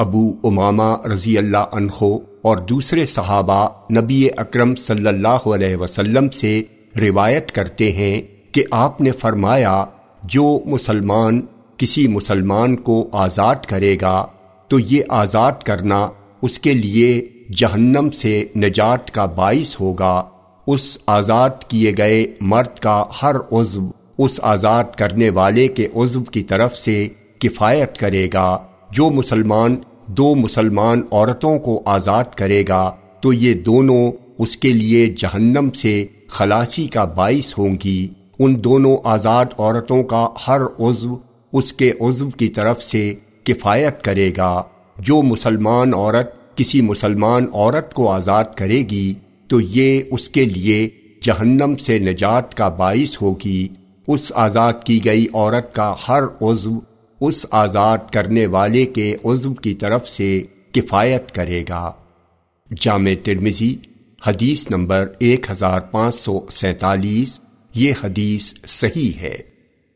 ابو امامہ رضی اللہ عنہ اور دوسرے صحابہ نبی اکرم صلی اللہ علیہ وسلم سے روایت کرتے ہیں کہ آپ نے فرمایا، جو مسلمان کسی مسلمان کو آزاد کرے گا، تو یہ آزاد کرنا اس کے لیے جہنم سے نجات کا باعث ہوگا۔ اس آزاد کیے گئے مرد کا ہر عضو اس آزاد کرنے والے کے عضو کی طرف سے کفایت کرے گا۔ جو مسلمان دو مسلمان عورتوں کو آزاد کرے گا، تو یہ دونوں اس کے لیے جہنم سے خلاصی کا باعث ہوں گی۔ ان دونوں آزاد عورتوں کا ہر عضو اس کے عضو کی طرف سے کفایت کرے گا۔ جو مسلمان عورت کسی مسلمان عورت کو آزاد کرے گی، تو یہ اس کے لیے جہنم سے نجات کا باعث ہوگی۔ اس آزاد کی گئی عورت کا ہر عضو اس آزاد کرنے والے کے عزم کی طرف سے کفایت کرے گا۔ جامع ترمزی حدیث نمبر ایک ہزار پانچ سو سینتالیس، یہ حدیث صحیح ہے۔